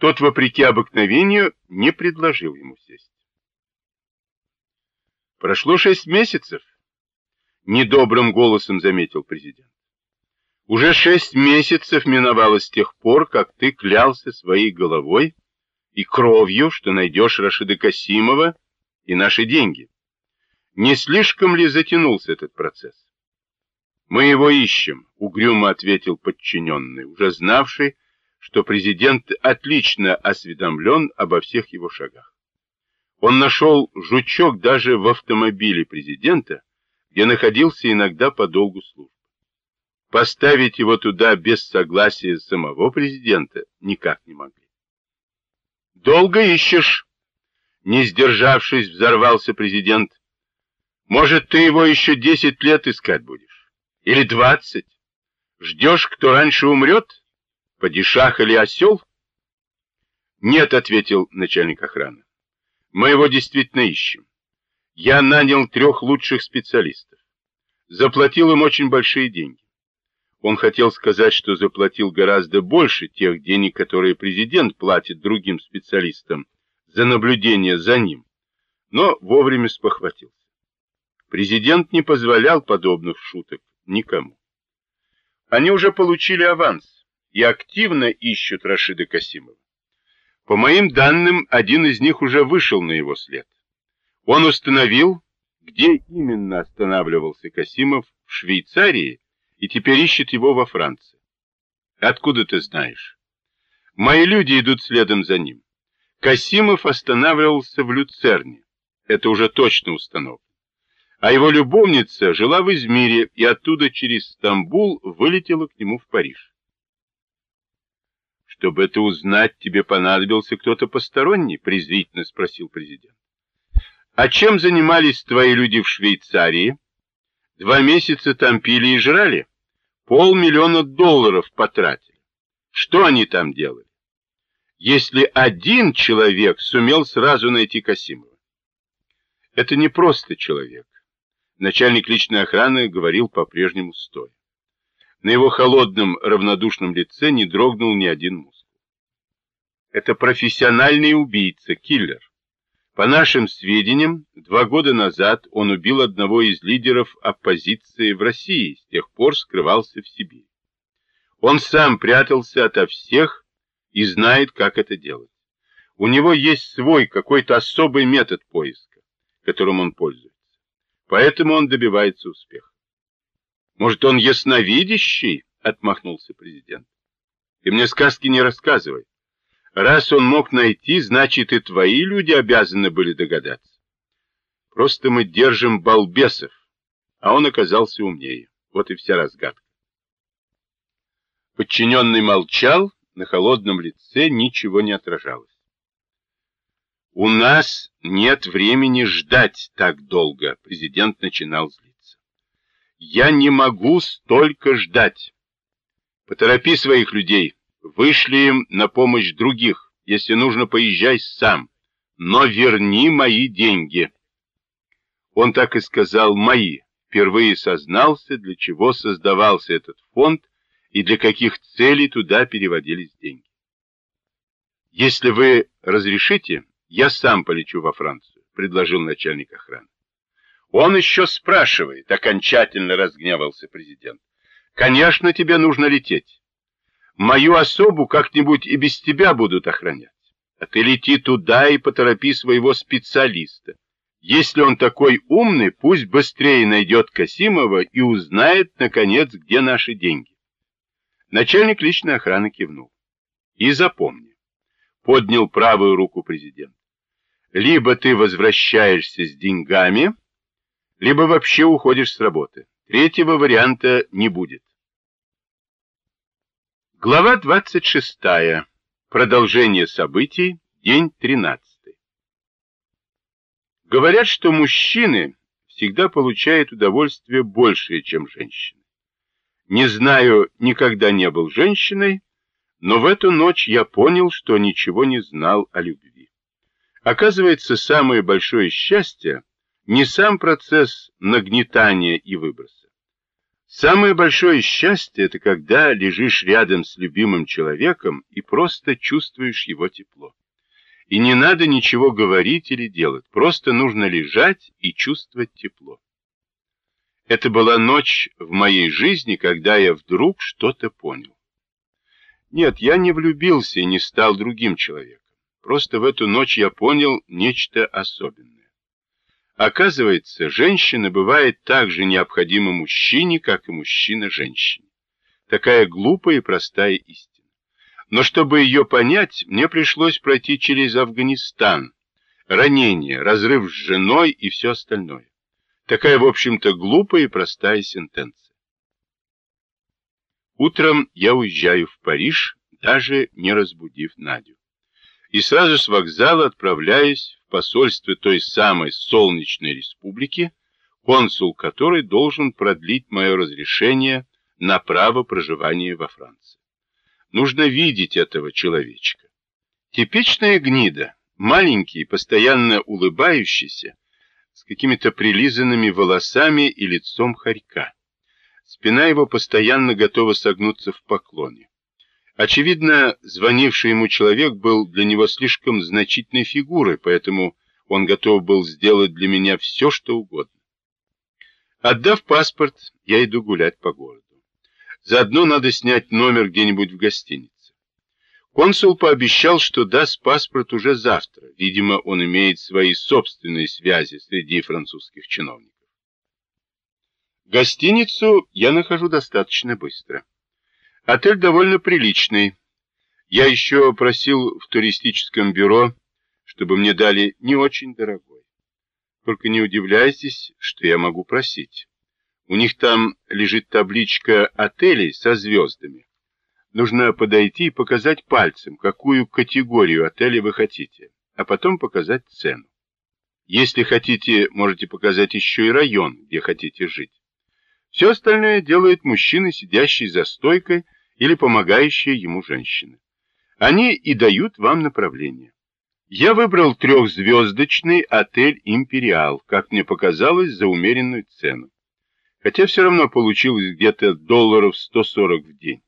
Тот, вопреки обыкновению, не предложил ему сесть. Прошло шесть месяцев, недобрым голосом заметил президент. Уже шесть месяцев миновало с тех пор, как ты клялся своей головой и кровью, что найдешь Рашида Касимова и наши деньги. Не слишком ли затянулся этот процесс? Мы его ищем, угрюмо ответил подчиненный, уже знавший, что президент отлично осведомлен обо всех его шагах. Он нашел жучок даже в автомобиле президента, где находился иногда по долгу службы. Поставить его туда без согласия самого президента никак не могли. «Долго ищешь?» Не сдержавшись, взорвался президент. «Может, ты его еще десять лет искать будешь? Или двадцать? Ждешь, кто раньше умрет? Падишах или осел?» «Нет», — ответил начальник охраны. «Мы его действительно ищем. Я нанял трех лучших специалистов. Заплатил им очень большие деньги. Он хотел сказать, что заплатил гораздо больше тех денег, которые президент платит другим специалистам за наблюдение за ним, но вовремя спохватился. Президент не позволял подобных шуток никому. Они уже получили аванс и активно ищут Рашида Касимова. По моим данным, один из них уже вышел на его след. Он установил, где именно останавливался Касимов в Швейцарии и теперь ищет его во Франции. Откуда ты знаешь? Мои люди идут следом за ним. Касимов останавливался в Люцерне. Это уже точно установлено. А его любовница жила в Измире и оттуда через Стамбул вылетела к нему в Париж. Чтобы это узнать, тебе понадобился кто-то посторонний, презрительно спросил президент. А чем занимались твои люди в Швейцарии? Два месяца там пили и жрали? Полмиллиона долларов потратили. Что они там делали? Если один человек сумел сразу найти Касимова. Это не просто человек. Начальник личной охраны говорил по-прежнему стоя. На его холодном, равнодушном лице не дрогнул ни один мускул. Это профессиональный убийца, киллер. По нашим сведениям, два года назад он убил одного из лидеров оппозиции в России, с тех пор скрывался в Сибири. Он сам прятался ото всех и знает, как это делать. У него есть свой какой-то особый метод поиска, которым он пользуется. Поэтому он добивается успеха. Может, он ясновидящий? Отмахнулся президент. Ты мне сказки не рассказывай. Раз он мог найти, значит и твои люди обязаны были догадаться. Просто мы держим балбесов, а он оказался умнее. Вот и вся разгадка. Подчиненный молчал, на холодном лице ничего не отражалось. «У нас нет времени ждать так долго», — президент начинал злиться. «Я не могу столько ждать. Поторопи своих людей». Вышли им на помощь других. Если нужно, поезжай сам. Но верни мои деньги. Он так и сказал «мои». Впервые сознался, для чего создавался этот фонд и для каких целей туда переводились деньги. «Если вы разрешите, я сам полечу во Францию», — предложил начальник охраны. «Он еще спрашивает», — окончательно разгневался президент. «Конечно, тебе нужно лететь. Мою особу как-нибудь и без тебя будут охранять. А ты лети туда и поторопи своего специалиста. Если он такой умный, пусть быстрее найдет Касимова и узнает, наконец, где наши деньги. Начальник личной охраны кивнул. И запомни, поднял правую руку президент. Либо ты возвращаешься с деньгами, либо вообще уходишь с работы. Третьего варианта не будет. Глава 26. Продолжение событий. День 13. Говорят, что мужчины всегда получают удовольствие большее, чем женщины. Не знаю, никогда не был женщиной, но в эту ночь я понял, что ничего не знал о любви. Оказывается, самое большое счастье не сам процесс нагнетания и выброса. Самое большое счастье – это когда лежишь рядом с любимым человеком и просто чувствуешь его тепло. И не надо ничего говорить или делать, просто нужно лежать и чувствовать тепло. Это была ночь в моей жизни, когда я вдруг что-то понял. Нет, я не влюбился и не стал другим человеком. Просто в эту ночь я понял нечто особенное. Оказывается, женщина бывает так же необходима мужчине, как и мужчина женщине. Такая глупая и простая истина. Но чтобы ее понять, мне пришлось пройти через Афганистан, ранение, разрыв с женой и все остальное. Такая, в общем-то, глупая и простая сентенция. Утром я уезжаю в Париж, даже не разбудив Надю. И сразу с вокзала отправляюсь посольстве той самой Солнечной Республики, консул которой должен продлить мое разрешение на право проживания во Франции. Нужно видеть этого человечка. Типичная гнида, маленький, постоянно улыбающийся, с какими-то прилизанными волосами и лицом хорька. Спина его постоянно готова согнуться в поклоне. Очевидно, звонивший ему человек был для него слишком значительной фигурой, поэтому он готов был сделать для меня все, что угодно. Отдав паспорт, я иду гулять по городу. Заодно надо снять номер где-нибудь в гостинице. Консул пообещал, что даст паспорт уже завтра. Видимо, он имеет свои собственные связи среди французских чиновников. Гостиницу я нахожу достаточно быстро. Отель довольно приличный. Я еще просил в туристическом бюро, чтобы мне дали не очень дорогой. Только не удивляйтесь, что я могу просить. У них там лежит табличка отелей со звездами. Нужно подойти и показать пальцем, какую категорию отеля вы хотите, а потом показать цену. Если хотите, можете показать еще и район, где хотите жить. Все остальное делает мужчина, сидящий за стойкой или помогающая ему женщина. Они и дают вам направление. Я выбрал трехзвездочный отель «Империал», как мне показалось, за умеренную цену. Хотя все равно получилось где-то долларов 140 в день.